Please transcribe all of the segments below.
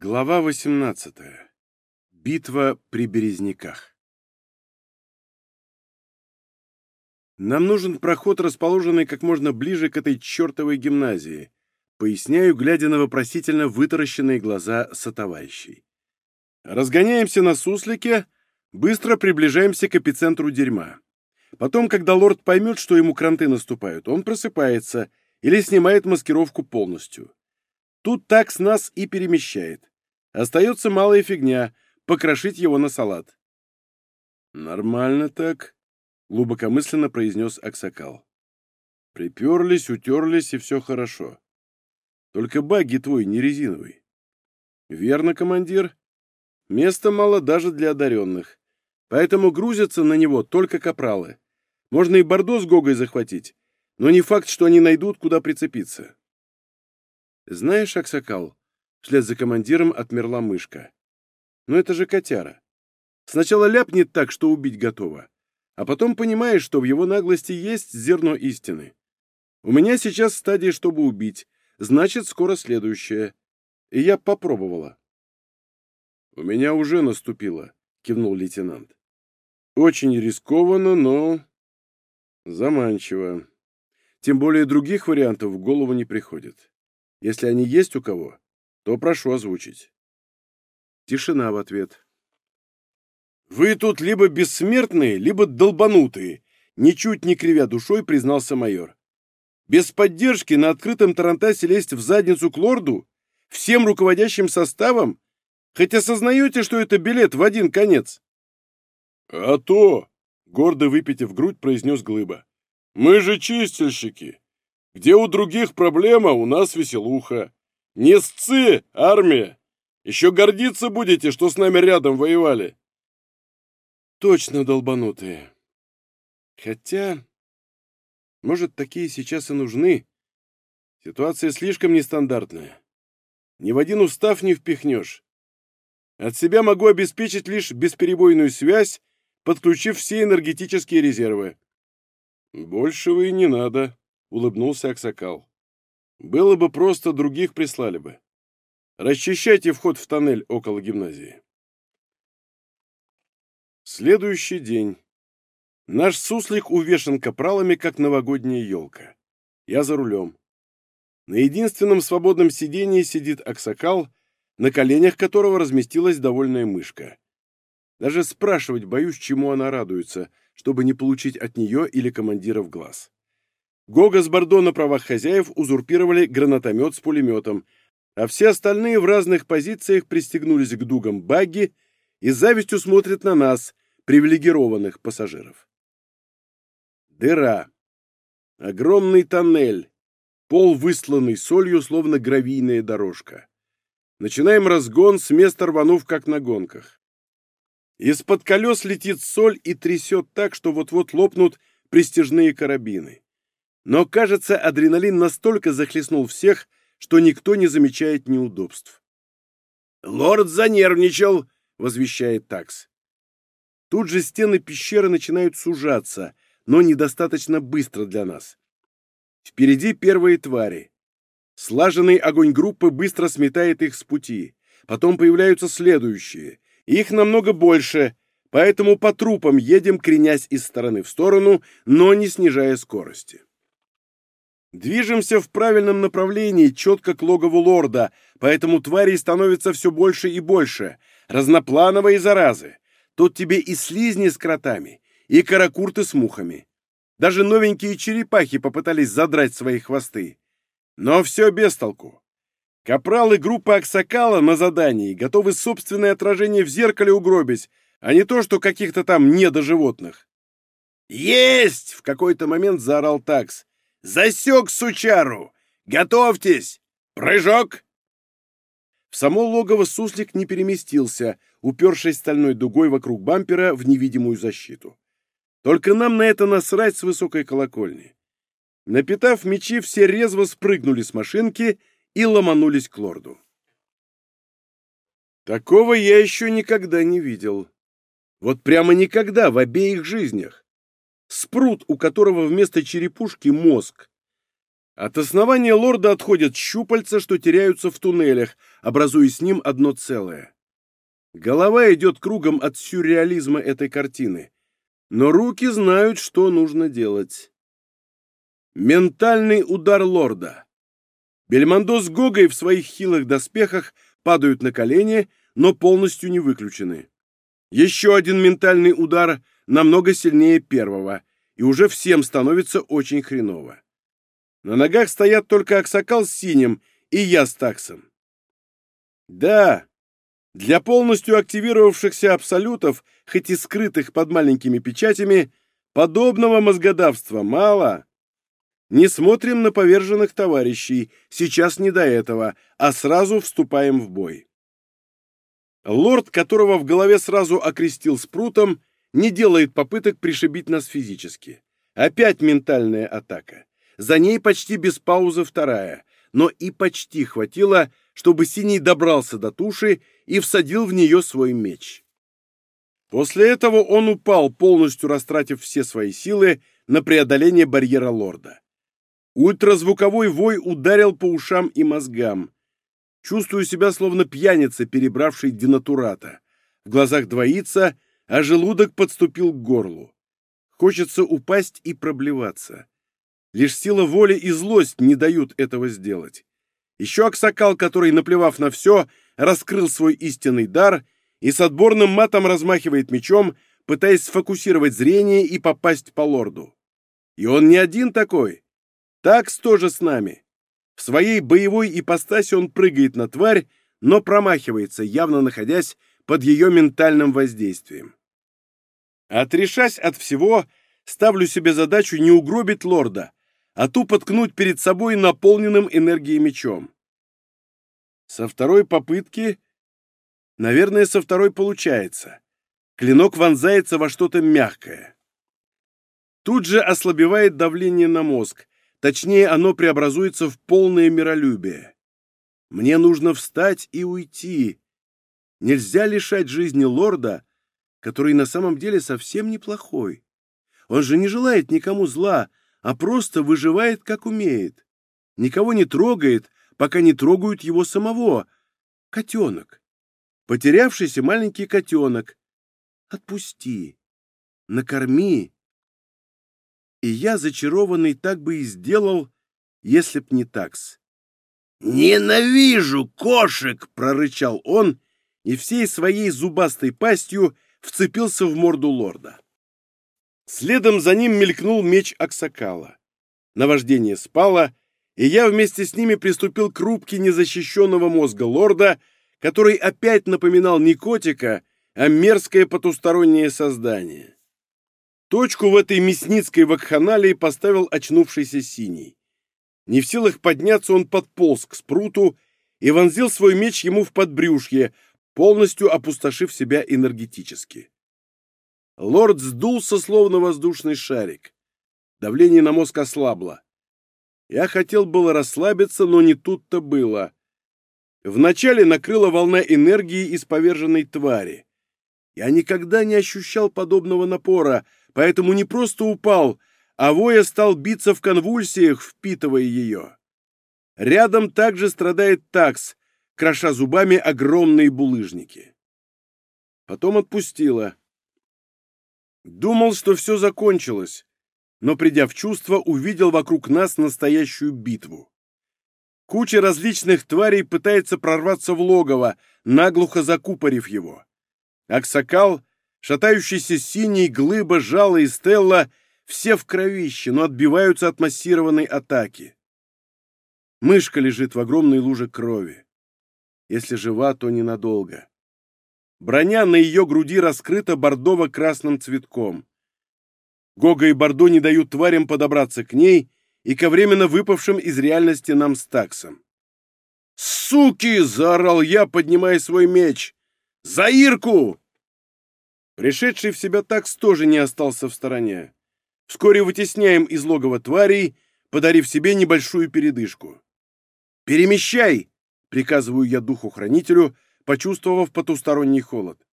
Глава 18. Битва при Березняках. Нам нужен проход, расположенный как можно ближе к этой чертовой гимназии, поясняю, глядя на вопросительно вытаращенные глаза сотоварищей. Разгоняемся на суслике, быстро приближаемся к эпицентру дерьма. Потом, когда лорд поймет, что ему кранты наступают, он просыпается или снимает маскировку полностью. Тут такс нас и перемещает. Остается малая фигня — покрошить его на салат. «Нормально так», — глубокомысленно произнес Аксакал. «Приперлись, утерлись, и все хорошо. Только багги твой не резиновый». «Верно, командир. Места мало даже для одаренных. Поэтому грузятся на него только капралы. Можно и бордо с Гогой захватить, но не факт, что они найдут, куда прицепиться». «Знаешь, Аксакал, Вслед за командиром отмерла мышка. Но это же котяра. Сначала ляпнет так, что убить готова, а потом понимаешь, что в его наглости есть зерно истины. У меня сейчас стадия, чтобы убить, значит, скоро следующая. И я попробовала. «У меня уже наступило», — кивнул лейтенант. «Очень рискованно, но заманчиво. Тем более других вариантов в голову не приходит. Если они есть у кого, то прошу озвучить. Тишина в ответ. «Вы тут либо бессмертные, либо долбанутые», ничуть не кривя душой признался майор. «Без поддержки на открытом тарантасе лезть в задницу к лорду? Всем руководящим составом? Хоть осознаете, что это билет в один конец?» «А то!» — гордо выпитив грудь, произнес Глыба. «Мы же чистильщики! Где у других проблема, у нас веселуха. Не сцы, армия! Еще гордиться будете, что с нами рядом воевали!» «Точно долбанутые. Хотя, может, такие сейчас и нужны. Ситуация слишком нестандартная. Ни в один устав не впихнешь. От себя могу обеспечить лишь бесперебойную связь, подключив все энергетические резервы». «Большего и не надо», — улыбнулся Аксакал. Было бы просто, других прислали бы. Расчищайте вход в тоннель около гимназии. Следующий день. Наш суслик увешан капралами, как новогодняя елка. Я за рулем. На единственном свободном сидении сидит Аксакал, на коленях которого разместилась довольная мышка. Даже спрашивать боюсь, чему она радуется, чтобы не получить от нее или командира в глаз. Гога с Бордо на правах хозяев узурпировали гранатомет с пулеметом, а все остальные в разных позициях пристегнулись к дугам багги и с завистью смотрят на нас, привилегированных пассажиров. Дыра. Огромный тоннель. Пол высланный солью, словно гравийная дорожка. Начинаем разгон, с места рванув, как на гонках. Из-под колес летит соль и трясет так, что вот-вот лопнут пристежные карабины. Но, кажется, адреналин настолько захлестнул всех, что никто не замечает неудобств. «Лорд занервничал!» — возвещает такс. Тут же стены пещеры начинают сужаться, но недостаточно быстро для нас. Впереди первые твари. Слаженный огонь группы быстро сметает их с пути. Потом появляются следующие. Их намного больше, поэтому по трупам едем, кренясь из стороны в сторону, но не снижая скорости. Движемся в правильном направлении, четко к логову лорда, поэтому тварей становится все больше и больше. Разноплановые заразы. Тут тебе и слизни с кротами, и каракурты с мухами. Даже новенькие черепахи попытались задрать свои хвосты. Но все без толку. Капралы группы Аксакала на задании готовы собственное отражение в зеркале угробить, а не то, что каких-то там недоживотных. «Есть!» — в какой-то момент заорал такс. Засек сучару! Готовьтесь! Прыжок!» В само логово суслик не переместился, упершись стальной дугой вокруг бампера в невидимую защиту. Только нам на это насрать с высокой колокольни. Напитав мечи, все резво спрыгнули с машинки и ломанулись к лорду. Такого я еще никогда не видел. Вот прямо никогда в обеих жизнях спрут, у которого вместо черепушки мозг. От основания лорда отходят щупальца, что теряются в туннелях, образуя с ним одно целое. Голова идет кругом от сюрреализма этой картины, но руки знают, что нужно делать. Ментальный удар лорда. Бельмондо с Гогой в своих хилых доспехах падают на колени, но полностью не выключены. Еще один ментальный удар намного сильнее первого, и уже всем становится очень хреново. На ногах стоят только Аксакал с синим и я с таксом. Да, для полностью активировавшихся абсолютов, хоть и скрытых под маленькими печатями, подобного мозгодавства мало. Не смотрим на поверженных товарищей, сейчас не до этого, а сразу вступаем в бой. Лорд, которого в голове сразу окрестил спрутом, не делает попыток пришибить нас физически. Опять ментальная атака. За ней почти без паузы вторая, но и почти хватило, чтобы Синий добрался до туши и всадил в нее свой меч. После этого он упал, полностью растратив все свои силы на преодоление барьера лорда. Ультразвуковой вой ударил по ушам и мозгам. Чувствую себя словно пьяница, перебравший денатурата. В глазах двоится, а желудок подступил к горлу. Хочется упасть и проблеваться. Лишь сила воли и злость не дают этого сделать. Еще Аксакал, который, наплевав на все, раскрыл свой истинный дар и с отборным матом размахивает мечом, пытаясь сфокусировать зрение и попасть по лорду. И он не один такой. Такс тоже с нами. В своей боевой ипостаси он прыгает на тварь, но промахивается, явно находясь под ее ментальным воздействием. Отрешась от всего, ставлю себе задачу не угробить лорда, а тупо ткнуть перед собой наполненным энергией мечом. Со второй попытки... Наверное, со второй получается. Клинок вонзается во что-то мягкое. Тут же ослабевает давление на мозг, точнее, оно преобразуется в полное миролюбие. Мне нужно встать и уйти. Нельзя лишать жизни лорда, который на самом деле совсем неплохой. Он же не желает никому зла, а просто выживает, как умеет. Никого не трогает, пока не трогают его самого. Котенок. Потерявшийся маленький котенок. Отпусти. Накорми. И я, зачарованный, так бы и сделал, если б не такс. «Ненавижу кошек!» — прорычал он и всей своей зубастой пастью вцепился в морду лорда. Следом за ним мелькнул меч Аксакала. Наваждение спало, и я вместе с ними приступил к рубке незащищенного мозга лорда, который опять напоминал не котика, а мерзкое потустороннее создание. Точку в этой мясницкой вакханалии поставил очнувшийся синий. Не в силах подняться, он подполз к спруту и вонзил свой меч ему в подбрюшье, полностью опустошив себя энергетически. Лорд сдулся, словно воздушный шарик. Давление на мозг ослабло. Я хотел было расслабиться, но не тут-то было. Вначале накрыла волна энергии из поверженной твари. Я никогда не ощущал подобного напора, поэтому не просто упал, а воя стал биться в конвульсиях, впитывая ее. Рядом также страдает такс, кроша зубами огромные булыжники. Потом отпустила. Думал, что все закончилось, но, придя в чувство, увидел вокруг нас настоящую битву. Куча различных тварей пытается прорваться в логово, наглухо закупорив его. Аксакал, шатающийся синий, глыба, жало и стелла — все в кровище, но отбиваются от массированной атаки. Мышка лежит в огромной луже крови. Если жива, то ненадолго. Броня на ее груди раскрыта бордово-красным цветком. Гога и Бордо не дают тварям подобраться к ней и ко временно выпавшим из реальности нам с таксом. «Суки!» — заорал я, поднимая свой меч. «За Ирку!» Пришедший в себя такс тоже не остался в стороне. Вскоре вытесняем из логова тварей, подарив себе небольшую передышку. «Перемещай!» — приказываю я духу-хранителю, почувствовав потусторонний холод.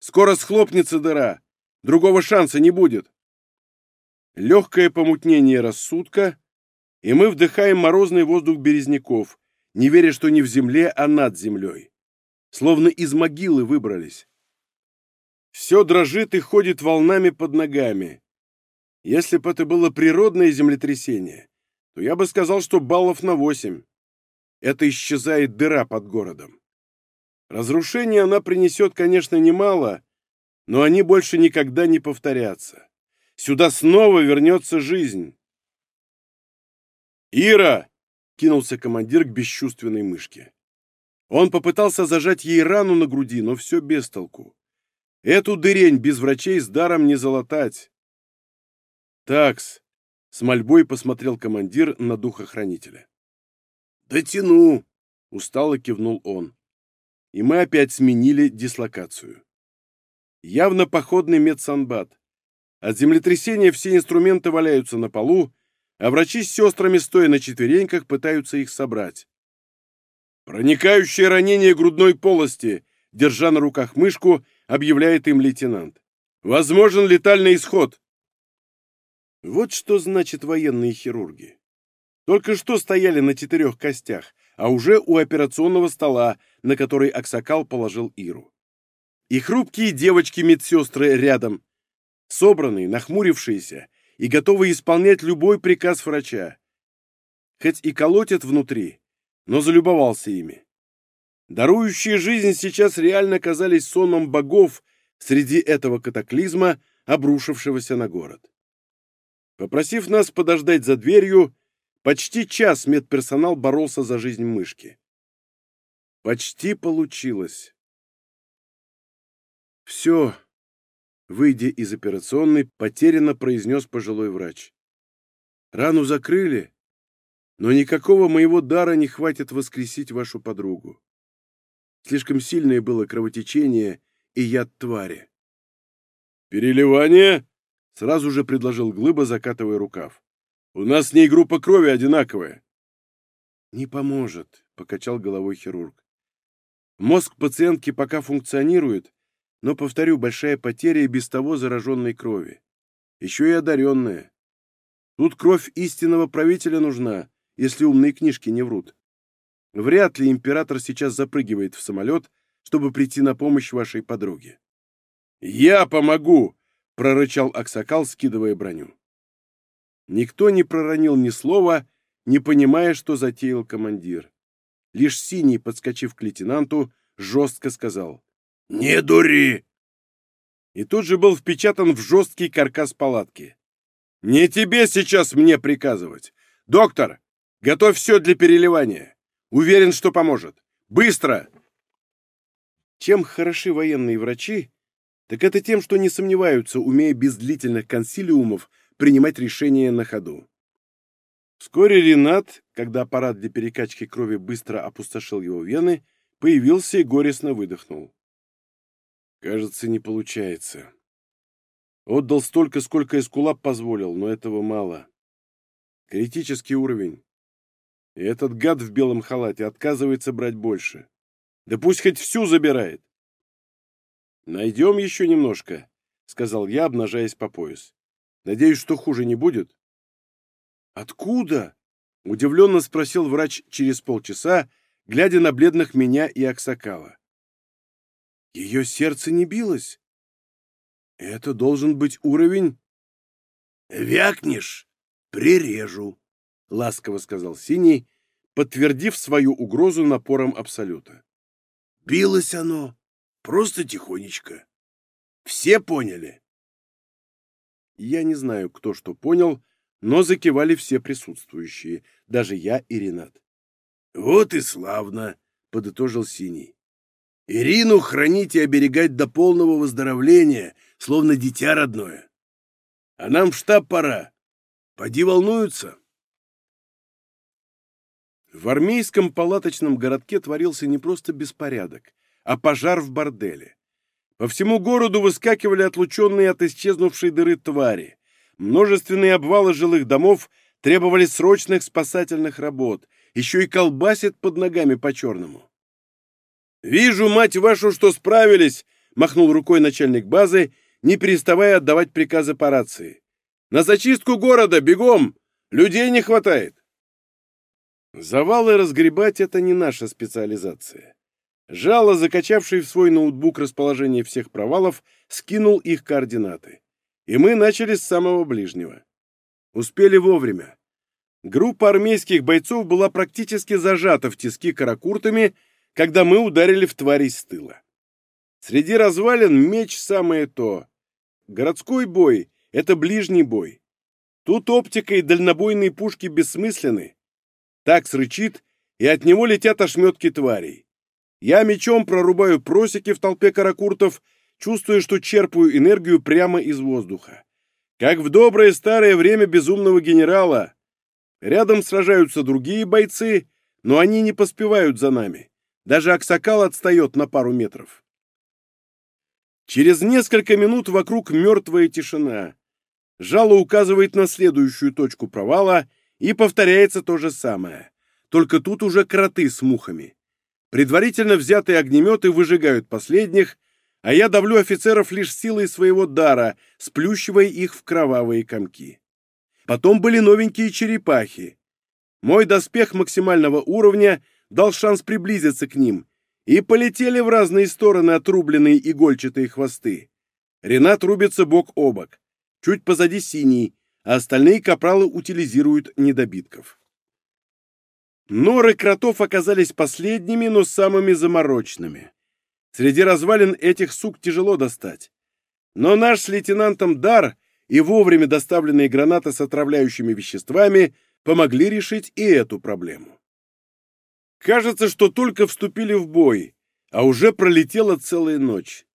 «Скоро схлопнется дыра. Другого шанса не будет». Легкое помутнение рассудка, и мы вдыхаем морозный воздух березняков, не веря, что не в земле, а над землей. Словно из могилы выбрались. Все дрожит и ходит волнами под ногами. Если бы это было природное землетрясение, то я бы сказал, что баллов на восемь. Это исчезает дыра под городом. Разрушение она принесет, конечно, немало, но они больше никогда не повторятся. Сюда снова вернется жизнь. «Ира!» — кинулся командир к бесчувственной мышке. Он попытался зажать ей рану на груди, но все без толку. Эту дырень без врачей с даром не залатать. «Такс!» — с мольбой посмотрел командир на духохранителя. «Дотяну!» — устало кивнул он. И мы опять сменили дислокацию. Явно походный медсанбат. От землетрясения все инструменты валяются на полу, а врачи с сестрами, стоя на четвереньках, пытаются их собрать. «Проникающее ранение грудной полости», держа на руках мышку, объявляет им лейтенант. «Возможен летальный исход». Вот что значит военные хирурги. Только что стояли на четырех костях, а уже у операционного стола, на который Аксакал положил Иру. И хрупкие девочки-медсестры рядом, собранные, нахмурившиеся и готовые исполнять любой приказ врача. Хоть и колотят внутри, но залюбовался ими. Дарующие жизнь сейчас реально казались сонмом богов среди этого катаклизма, обрушившегося на город. Попросив нас подождать за дверью, почти час медперсонал боролся за жизнь мышки. Почти получилось. «Все», — выйдя из операционной, потерянно произнес пожилой врач. «Рану закрыли, но никакого моего дара не хватит воскресить вашу подругу. Слишком сильное было кровотечение и яд твари». «Переливание?» Сразу же предложил Глыба, закатывая рукав. «У нас с ней группа крови одинаковая». «Не поможет», — покачал головой хирург. «Мозг пациентки пока функционирует, но, повторю, большая потеря и без того зараженной крови. Еще и одаренная. Тут кровь истинного правителя нужна, если умные книжки не врут. Вряд ли император сейчас запрыгивает в самолет, чтобы прийти на помощь вашей подруге». «Я помогу!» прорычал Аксакал, скидывая броню. Никто не проронил ни слова, не понимая, что затеял командир. Лишь Синий, подскочив к лейтенанту, жестко сказал «Не дури!» И тут же был впечатан в жесткий каркас палатки. «Не тебе сейчас мне приказывать! Доктор, готовь все для переливания! Уверен, что поможет! Быстро!» Чем хороши военные врачи, так это тем, что не сомневаются, умея без длительных консилиумов принимать решения на ходу. Вскоре Ренат, когда аппарат для перекачки крови быстро опустошил его вены, появился и горестно выдохнул. Кажется, не получается. Отдал столько, сколько Эскулап позволил, но этого мало. Критический уровень. И этот гад в белом халате отказывается брать больше. Да пусть хоть всю забирает. «Найдем еще немножко», — сказал я, обнажаясь по пояс. «Надеюсь, что хуже не будет». «Откуда?» — удивленно спросил врач через полчаса, глядя на бледных меня и Аксакала. «Ее сердце не билось. Это должен быть уровень...» «Вякнешь, прирежу», — ласково сказал Синий, подтвердив свою угрозу напором Абсолюта. «Билось оно Просто тихонечко. Все поняли?» Я не знаю, кто что понял, но закивали все присутствующие, даже я и Ренат. «Вот и славно!» — подытожил Синий. «Ирину хранить и оберегать до полного выздоровления, словно дитя родное. А нам в штаб пора. Поди волнуются». В армейском палаточном городке творился не просто беспорядок, а пожар в борделе. По всему городу выскакивали отлученные от исчезнувшей дыры твари. Множественные обвалы жилых домов требовали срочных спасательных работ. Еще и колбасит под ногами по-черному. «Вижу, мать вашу, что справились!» — махнул рукой начальник базы, не переставая отдавать приказы по рации. «На зачистку города! Бегом! Людей не хватает!» Завалы разгребать — это не наша специализация. Жало, закачавший в свой ноутбук расположение всех провалов, скинул их координаты. И мы начали с самого ближнего. Успели вовремя. Группа армейских бойцов была практически зажата в тиски каракуртами, когда мы ударили в тварей с тыла. Среди развалин меч самое то. Городской бой — это ближний бой. Тут оптика и дальнобойные пушки бессмысленны. Так срычит, и от него летят ошметки тварей. Я мечом прорубаю просеки в толпе каракуртов, чувствуя, что черпаю энергию прямо из воздуха. Как в доброе старое время безумного генерала. Рядом сражаются другие бойцы, но они не поспевают за нами. Даже Аксакал отстает на пару метров. Через несколько минут вокруг мертвая тишина. Жало указывает на следующую точку провала, и повторяется то же самое. Только тут уже кроты с мухами. Предварительно взятые огнеметы выжигают последних, а я давлю офицеров лишь силой своего дара, сплющивая их в кровавые комки. Потом были новенькие черепахи. Мой доспех максимального уровня дал шанс приблизиться к ним, и полетели в разные стороны отрубленные игольчатые хвосты. Ренат рубится бок о бок. Чуть позади синий, а остальные капралы утилизируют недобитков. Норы кротов оказались последними, но самыми заморочными. Среди развалин этих сук тяжело достать. Но наш с лейтенантом дар и вовремя доставленные гранаты с отравляющими веществами помогли решить и эту проблему. Кажется, что только вступили в бой, а уже пролетела целая ночь.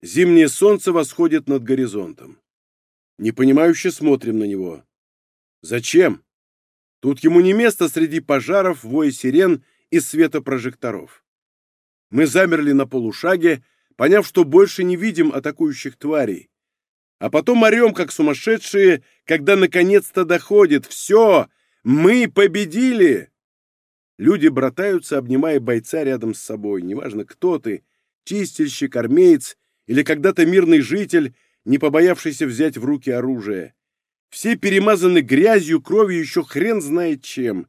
Зимнее солнце восходит над горизонтом. Непонимающе смотрим на него. Зачем? Тут ему не место среди пожаров, воя сирен и света прожекторов. Мы замерли на полушаге, поняв, что больше не видим атакующих тварей. А потом орем, как сумасшедшие, когда наконец-то доходит. Все! Мы победили! Люди братаются, обнимая бойца рядом с собой. Неважно, кто ты, чистильщик, армеец или когда-то мирный житель, не побоявшийся взять в руки оружие. Все перемазаны грязью, кровью, еще хрен знает чем.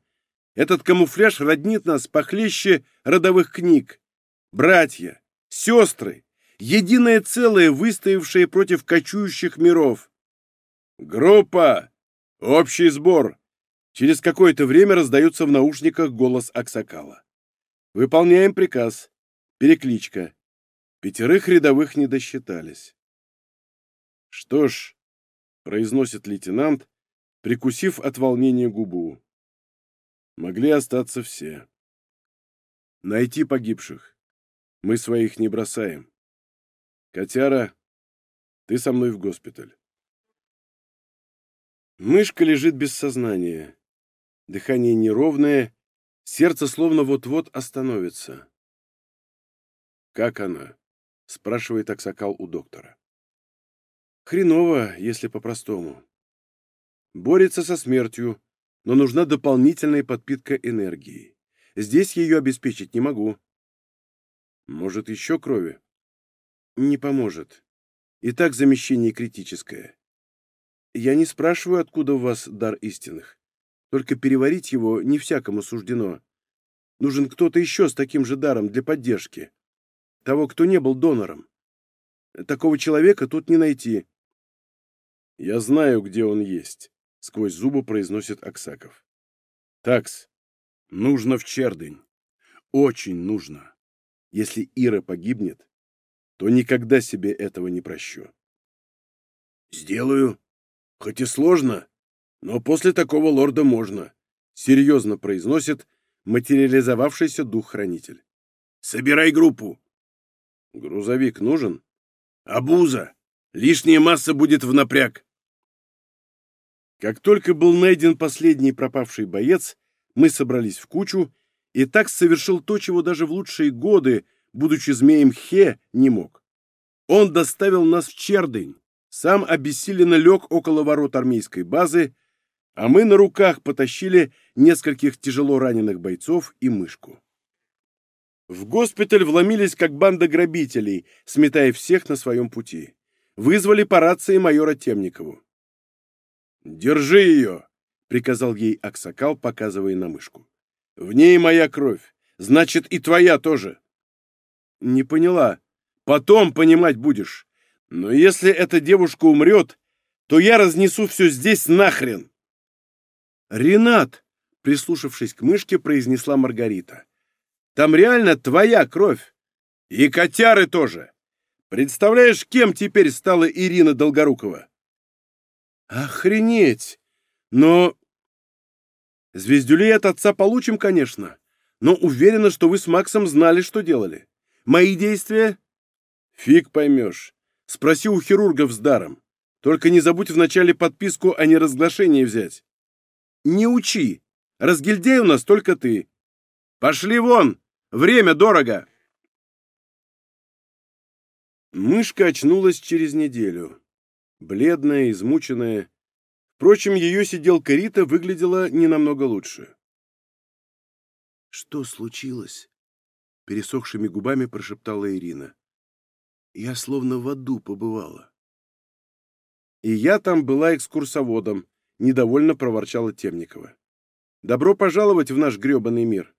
Этот камуфляж роднит нас похлеще родовых книг. Братья, сестры, единое целое, выстоявшее против кочующих миров. Группа! Общий сбор! Через какое-то время раздается в наушниках голос Аксакала. Выполняем приказ. Перекличка. Пятерых рядовых не досчитались. Что ж, произносит лейтенант, прикусив от волнения губу. Могли остаться все. Найти погибших. Мы своих не бросаем. Котяра, ты со мной в госпиталь. Мышка лежит без сознания. Дыхание неровное, сердце словно вот-вот остановится. «Как она?» — спрашивает Аксакал у доктора. Хреново, если по-простому. Борется со смертью, но нужна дополнительная подпитка энергии. Здесь ее обеспечить не могу. Может, еще крови? Не поможет. И так замещение критическое. Я не спрашиваю, откуда у вас дар истинных. Только переварить его не всякому суждено. Нужен кто-то еще с таким же даром для поддержки. Того, кто не был донором. Такого человека тут не найти. «Я знаю, где он есть», — сквозь зубы произносит Аксаков. «Такс, нужно в Чердынь. Очень нужно. Если Ира погибнет, то никогда себе этого не прощу». «Сделаю. Хоть и сложно, но после такого лорда можно», — серьезно произносит материализовавшийся дух-хранитель. «Собирай группу». «Грузовик нужен?» «Абуза. Лишняя масса будет в напряг. Как только был найден последний пропавший боец, мы собрались в кучу, и так совершил то, чего даже в лучшие годы, будучи змеем Хе, не мог. Он доставил нас в Чердынь, сам обессиленно лег около ворот армейской базы, а мы на руках потащили нескольких тяжело раненых бойцов и мышку. В госпиталь вломились как банда грабителей, сметая всех на своем пути вызвали по рации майора Темникову. «Держи ее!» — приказал ей Аксакал, показывая на мышку. В ней моя кровь. Значит, и твоя тоже. Не поняла. Потом понимать будешь. Но если эта девушка умрет, то я разнесу все здесь нахрен. Ренат, прислушавшись к мышке, произнесла Маргарита. Там реально твоя кровь. И котяры тоже. Представляешь, кем теперь стала Ирина Долгорукова? Охренеть! Но... Звездюлей от отца получим, конечно, но уверена, что вы с Максом знали, что делали. Мои действия? Фиг поймешь. Спроси у хирургов с даром. Только не забудь вначале подписку о неразглашении взять. Не учи. Разгильдей у нас только ты. Пошли вон! Время дорого!» Мышка очнулась через неделю. Бледная, измученная. Впрочем, ее сиделка Рита выглядела не намного лучше. «Что случилось?» — пересохшими губами прошептала Ирина. «Я словно в аду побывала». «И я там была экскурсоводом», — недовольно проворчала Темникова. «Добро пожаловать в наш грёбаный мир».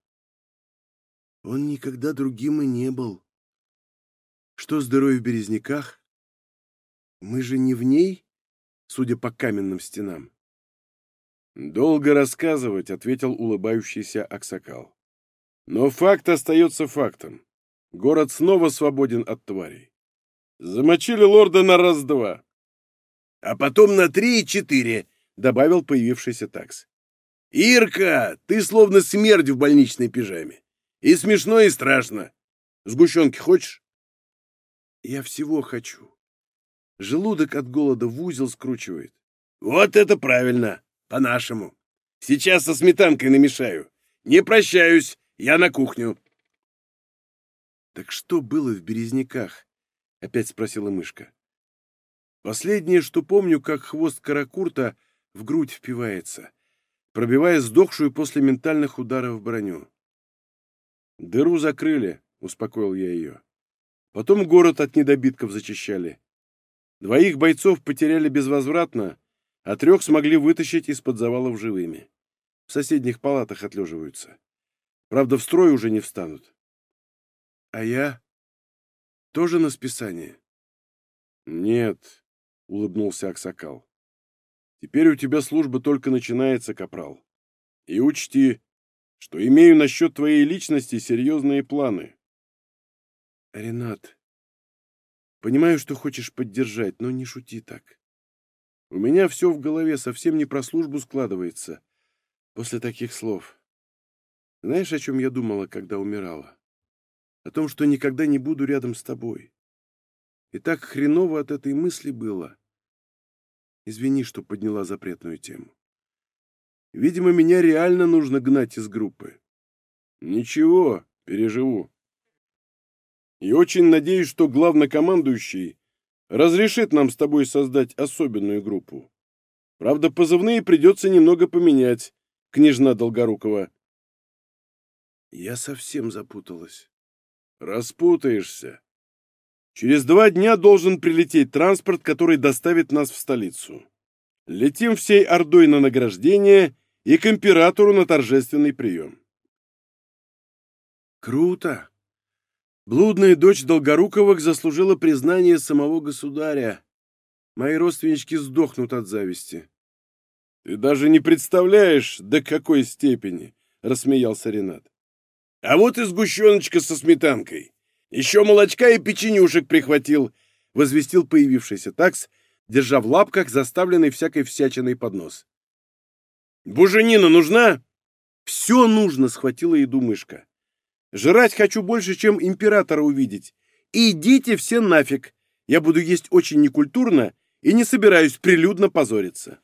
Он никогда другим и не был. Что дырой в Березняках? Мы же не в ней, судя по каменным стенам. «Долго рассказывать», — ответил улыбающийся Аксакал. «Но факт остается фактом. Город снова свободен от тварей. Замочили лорда на раз-два. А потом на три и четыре», — добавил появившийся такс. «Ирка, ты словно смерть в больничной пижаме. И смешно, и страшно. Сгущенки хочешь?» «Я всего хочу. Желудок от голода в узел скручивает». «Вот это правильно! По-нашему. Сейчас со сметанкой намешаю. Не прощаюсь, я на кухню». «Так что было в Березняках?» — опять спросила мышка. Последнее, что помню, как хвост каракурта в грудь впивается, пробивая сдохшую после ментальных ударов броню. «Дыру закрыли», — успокоил я ее. Потом город от недобитков зачищали. Двоих бойцов потеряли безвозвратно, а трех смогли вытащить из-под завалов живыми. В соседних палатах отлеживаются. Правда, в строй уже не встанут. А я? Тоже на списание? Нет, — улыбнулся Аксакал. Теперь у тебя служба только начинается, капрал. И учти, что имею насчет твоей личности серьезные планы. Ренат, понимаю, что хочешь поддержать, но не шути так. У меня все в голове совсем не про службу складывается после таких слов. Знаешь, о чем я думала, когда умирала? О том, что никогда не буду рядом с тобой. И так хреново от этой мысли было. Извини, что подняла запретную тему. Видимо, меня реально нужно гнать из группы. Ничего, переживу. И очень надеюсь, что главнокомандующий разрешит нам с тобой создать особенную группу. Правда, позывные придется немного поменять, княжна Долгорукова. Я совсем запуталась. Распутаешься. Через два дня должен прилететь транспорт, который доставит нас в столицу. Летим всей Ордой на награждение и к императору на торжественный прием. Круто! Блудная дочь Долгоруковых заслужила признание самого государя. Мои родственнички сдохнут от зависти. — Ты даже не представляешь, до какой степени, — рассмеялся Ренат. — А вот и сгущеночка со сметанкой. Еще молочка и печенюшек прихватил, — возвестил появившийся такс, держа в лапках заставленный всякой всячиной поднос. «Буженина нужна?» «Все нужно!» — схватила еду мышка. «Жрать хочу больше, чем императора увидеть. Идите все нафиг! Я буду есть очень некультурно и не собираюсь прилюдно позориться».